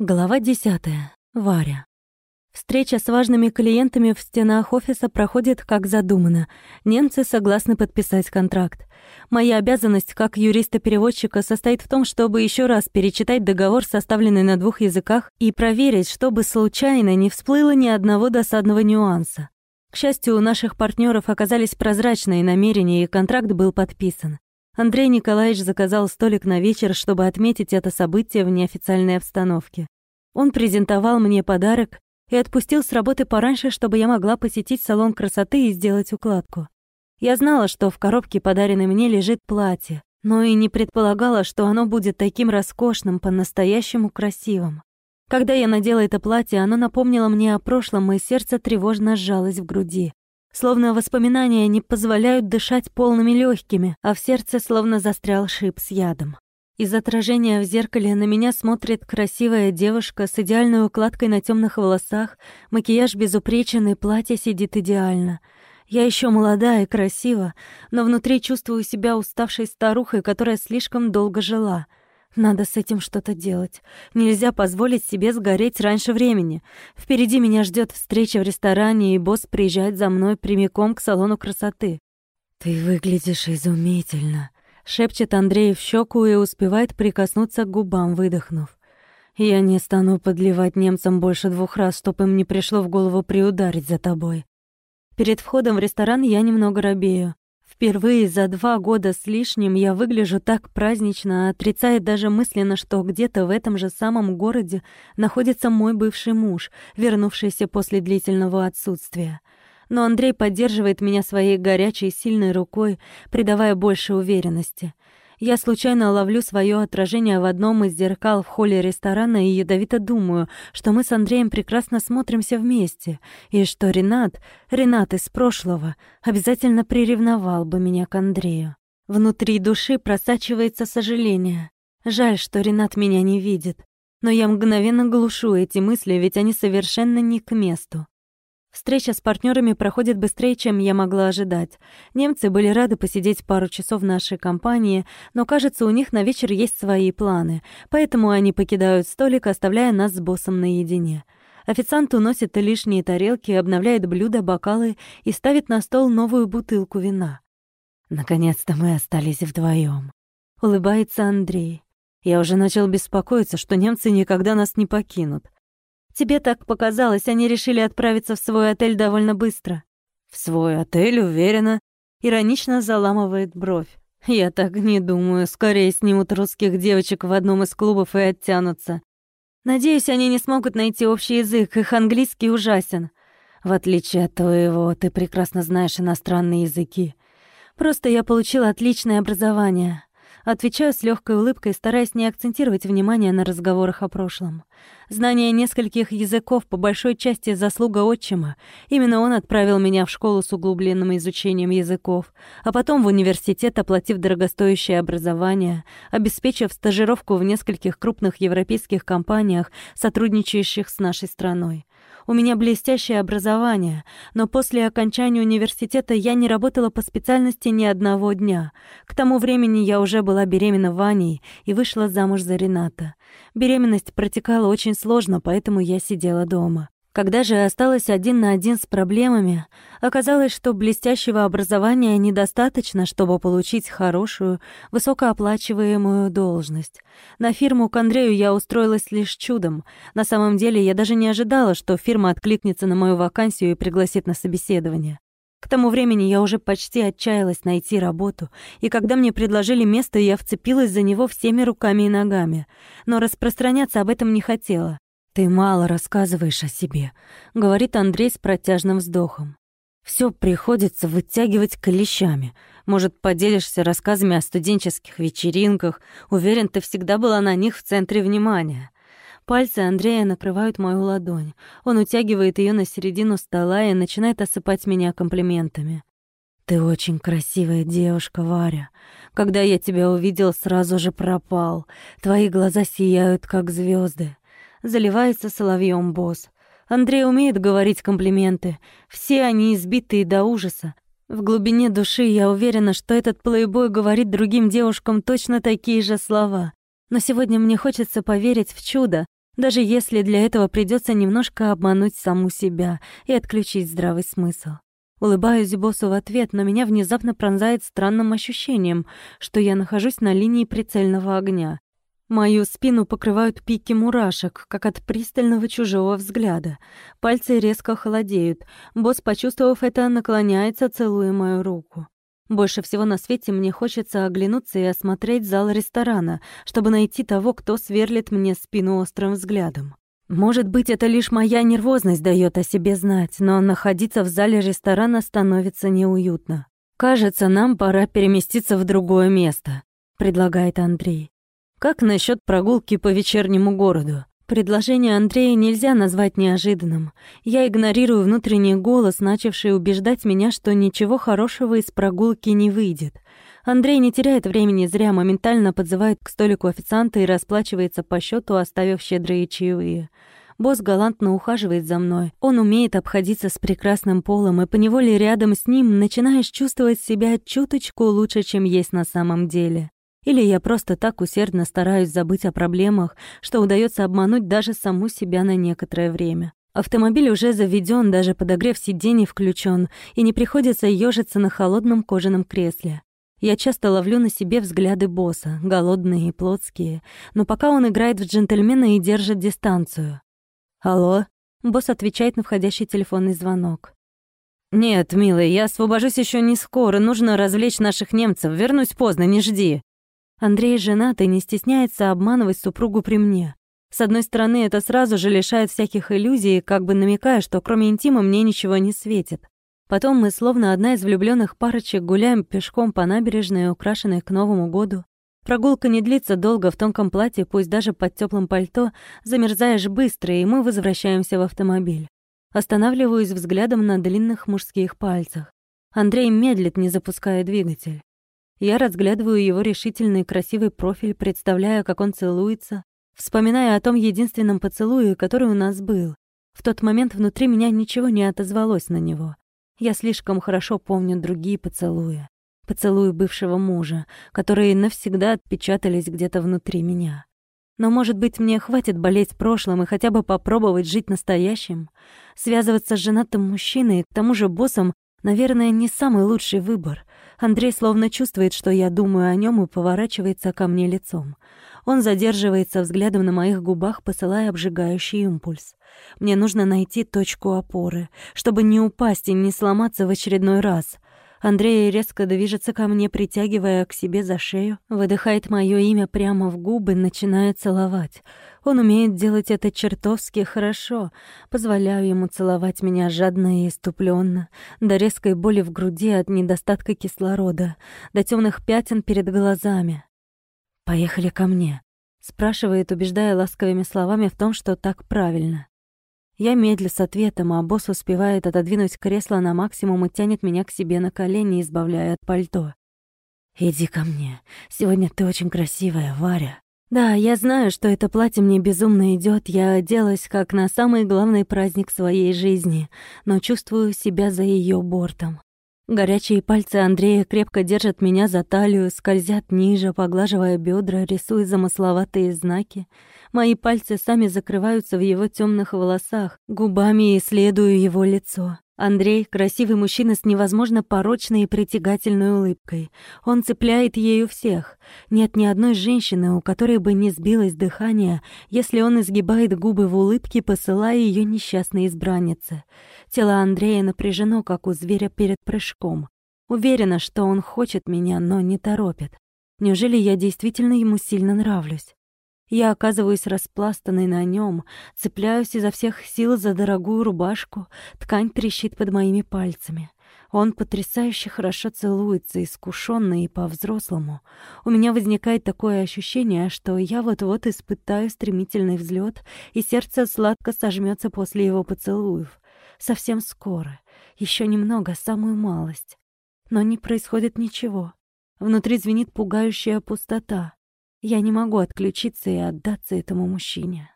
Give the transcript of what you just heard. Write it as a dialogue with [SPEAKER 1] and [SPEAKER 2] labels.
[SPEAKER 1] Глава 10. Варя. Встреча с важными клиентами в стенах офиса проходит как задумано. Немцы согласны подписать контракт. Моя обязанность как юриста-переводчика состоит в том, чтобы еще раз перечитать договор, составленный на двух языках, и проверить, чтобы случайно не всплыло ни одного досадного нюанса. К счастью, у наших партнеров оказались прозрачные намерения, и контракт был подписан. Андрей Николаевич заказал столик на вечер, чтобы отметить это событие в неофициальной обстановке. Он презентовал мне подарок и отпустил с работы пораньше, чтобы я могла посетить салон красоты и сделать укладку. Я знала, что в коробке, подаренной мне, лежит платье, но и не предполагала, что оно будет таким роскошным, по-настоящему красивым. Когда я надела это платье, оно напомнило мне о прошлом, и сердце тревожно сжалось в груди. Словно воспоминания не позволяют дышать полными легкими, а в сердце словно застрял шип с ядом. Из отражения в зеркале на меня смотрит красивая девушка с идеальной укладкой на темных волосах, макияж безупречен и платье сидит идеально. Я еще молода и красива, но внутри чувствую себя уставшей старухой, которая слишком долго жила — надо с этим что-то делать. Нельзя позволить себе сгореть раньше времени. Впереди меня ждет встреча в ресторане, и босс приезжает за мной прямиком к салону красоты. «Ты выглядишь изумительно», — шепчет Андрей в щеку и успевает прикоснуться к губам, выдохнув. «Я не стану подливать немцам больше двух раз, чтоб им не пришло в голову приударить за тобой». Перед входом в ресторан я немного робею. Впервые за два года с лишним я выгляжу так празднично, отрицая даже мысленно, что где-то в этом же самом городе находится мой бывший муж, вернувшийся после длительного отсутствия. Но Андрей поддерживает меня своей горячей, сильной рукой, придавая больше уверенности — я случайно ловлю свое отражение в одном из зеркал в холле ресторана и ядовито думаю, что мы с Андреем прекрасно смотримся вместе, и что Ренат, Ренат из прошлого, обязательно приревновал бы меня к Андрею. Внутри души просачивается сожаление. Жаль, что Ренат меня не видит. Но я мгновенно глушу эти мысли, ведь они совершенно не к месту. Встреча с партнерами проходит быстрее, чем я могла ожидать. Немцы были рады посидеть пару часов в нашей компании, но, кажется, у них на вечер есть свои планы, поэтому они покидают столик, оставляя нас с боссом наедине. Официант уносит лишние тарелки, обновляет блюда, бокалы и ставит на стол новую бутылку вина. «Наконец-то мы остались вдвоем. улыбается Андрей. «Я уже начал беспокоиться, что немцы никогда нас не покинут. Тебе так показалось, они решили отправиться в свой отель довольно быстро. В свой отель, уверена. Иронично заламывает бровь. Я так не думаю, скорее снимут русских девочек в одном из клубов и оттянутся. Надеюсь, они не смогут найти общий язык, их английский ужасен. В отличие от твоего, ты прекрасно знаешь иностранные языки. Просто я получила отличное образование. Отвечаю с легкой улыбкой, стараясь не акцентировать внимание на разговорах о прошлом. Знание нескольких языков по большой части заслуга отчима. Именно он отправил меня в школу с углубленным изучением языков, а потом в университет, оплатив дорогостоящее образование, обеспечив стажировку в нескольких крупных европейских компаниях, сотрудничающих с нашей страной. У меня блестящее образование, но после окончания университета я не работала по специальности ни одного дня. К тому времени я уже была беременна Ваней и вышла замуж за Рената. Беременность протекала очень сложно, поэтому я сидела дома. Когда же осталась один на один с проблемами, оказалось, что блестящего образования недостаточно, чтобы получить хорошую, высокооплачиваемую должность. На фирму к Андрею я устроилась лишь чудом. На самом деле я даже не ожидала, что фирма откликнется на мою вакансию и пригласит на собеседование. К тому времени я уже почти отчаялась найти работу, и когда мне предложили место, я вцепилась за него всеми руками и ногами, но распространяться об этом не хотела. «Ты мало рассказываешь о себе», — говорит Андрей с протяжным вздохом. Все приходится вытягивать клещами. Может, поделишься рассказами о студенческих вечеринках. Уверен, ты всегда была на них в центре внимания». Пальцы Андрея накрывают мою ладонь. Он утягивает ее на середину стола и начинает осыпать меня комплиментами. «Ты очень красивая девушка, Варя. Когда я тебя увидел, сразу же пропал. Твои глаза сияют, как звезды заливается соловьем босс. Андрей умеет говорить комплименты. Все они избитые до ужаса. В глубине души я уверена, что этот плейбой говорит другим девушкам точно такие же слова. Но сегодня мне хочется поверить в чудо, Даже если для этого придется немножко обмануть саму себя и отключить здравый смысл. Улыбаюсь боссу в ответ, но меня внезапно пронзает странным ощущением, что я нахожусь на линии прицельного огня. Мою спину покрывают пики мурашек, как от пристального чужого взгляда. Пальцы резко холодеют. Босс, почувствовав это, наклоняется, целуя мою руку. Больше всего на свете мне хочется оглянуться и осмотреть зал ресторана, чтобы найти того, кто сверлит мне спину острым взглядом. Может быть, это лишь моя нервозность дает о себе знать, но находиться в зале ресторана становится неуютно. «Кажется, нам пора переместиться в другое место», — предлагает Андрей. «Как насчет прогулки по вечернему городу? Предложение Андрея нельзя назвать неожиданным. Я игнорирую внутренний голос, начавший убеждать меня, что ничего хорошего из прогулки не выйдет. Андрей не теряет времени зря, моментально подзывает к столику официанта и расплачивается по счету, оставив щедрые чаевые. Босс галантно ухаживает за мной. Он умеет обходиться с прекрасным полом, и поневоле рядом с ним начинаешь чувствовать себя чуточку лучше, чем есть на самом деле. Или я просто так усердно стараюсь забыть о проблемах, что удается обмануть даже саму себя на некоторое время. Автомобиль уже заведен, даже подогрев сидений включен, и не приходится ежиться на холодном кожаном кресле. Я часто ловлю на себе взгляды босса, голодные и плотские, но пока он играет в джентльмена и держит дистанцию. «Алло?» — босс отвечает на входящий телефонный звонок. «Нет, милый, я освобожусь еще не скоро, нужно развлечь наших немцев, вернусь поздно, не жди». Андрей женат и не стесняется обманывать супругу при мне. С одной стороны, это сразу же лишает всяких иллюзий, как бы намекая, что кроме интима мне ничего не светит. Потом мы, словно одна из влюбленных парочек, гуляем пешком по набережной, украшенной к Новому году. Прогулка не длится долго в тонком платье, пусть даже под теплым пальто, замерзаешь быстро, и мы возвращаемся в автомобиль. Останавливаюсь взглядом на длинных мужских пальцах. Андрей медлит, не запуская двигатель. Я разглядываю его решительный красивый профиль, представляя, как он целуется, вспоминая о том единственном поцелуе, который у нас был. В тот момент внутри меня ничего не отозвалось на него. Я слишком хорошо помню другие поцелуи. Поцелуи бывшего мужа, которые навсегда отпечатались где-то внутри меня. Но, может быть, мне хватит болеть прошлым и хотя бы попробовать жить настоящим? Связываться с женатым мужчиной, к тому же боссом, наверное, не самый лучший выбор. Андрей словно чувствует, что я думаю о нем и поворачивается ко мне лицом. Он задерживается взглядом на моих губах, посылая обжигающий импульс. Мне нужно найти точку опоры, чтобы не упасть и не сломаться в очередной раз. Андрей резко движется ко мне, притягивая к себе за шею, выдыхает мое имя прямо в губы, начинает целовать. Он умеет делать это чертовски хорошо. Позволяю ему целовать меня жадно и иступленно, до резкой боли в груди от недостатка кислорода, до темных пятен перед глазами. «Поехали ко мне», — спрашивает, убеждая ласковыми словами в том, что так правильно. Я медлю с ответом, а босс успевает отодвинуть кресло на максимум и тянет меня к себе на колени, избавляя от пальто. «Иди ко мне. Сегодня ты очень красивая, Варя». Да, я знаю, что это платье мне безумно идет. Я оделась как на самый главный праздник своей жизни, но чувствую себя за ее бортом. Горячие пальцы Андрея крепко держат меня за талию, скользят ниже, поглаживая бедра, рисуя замысловатые знаки. Мои пальцы сами закрываются в его темных волосах, губами исследую его лицо. Андрей — красивый мужчина с невозможно порочной и притягательной улыбкой. Он цепляет ею всех. Нет ни одной женщины, у которой бы не сбилось дыхание, если он изгибает губы в улыбке, посылая ее несчастной избраннице. Тело Андрея напряжено, как у зверя перед прыжком. Уверена, что он хочет меня, но не торопит. Неужели я действительно ему сильно нравлюсь? Я оказываюсь распластанной на нем, цепляюсь изо всех сил за дорогую рубашку, ткань трещит под моими пальцами. Он потрясающе хорошо целуется, искушенно и по-взрослому. У меня возникает такое ощущение, что я вот-вот испытаю стремительный взлет, и сердце сладко сожмется после его поцелуев. Совсем скоро, еще немного, самую малость. Но не происходит ничего. Внутри звенит пугающая пустота. Я не могу отключиться и отдаться этому мужчине.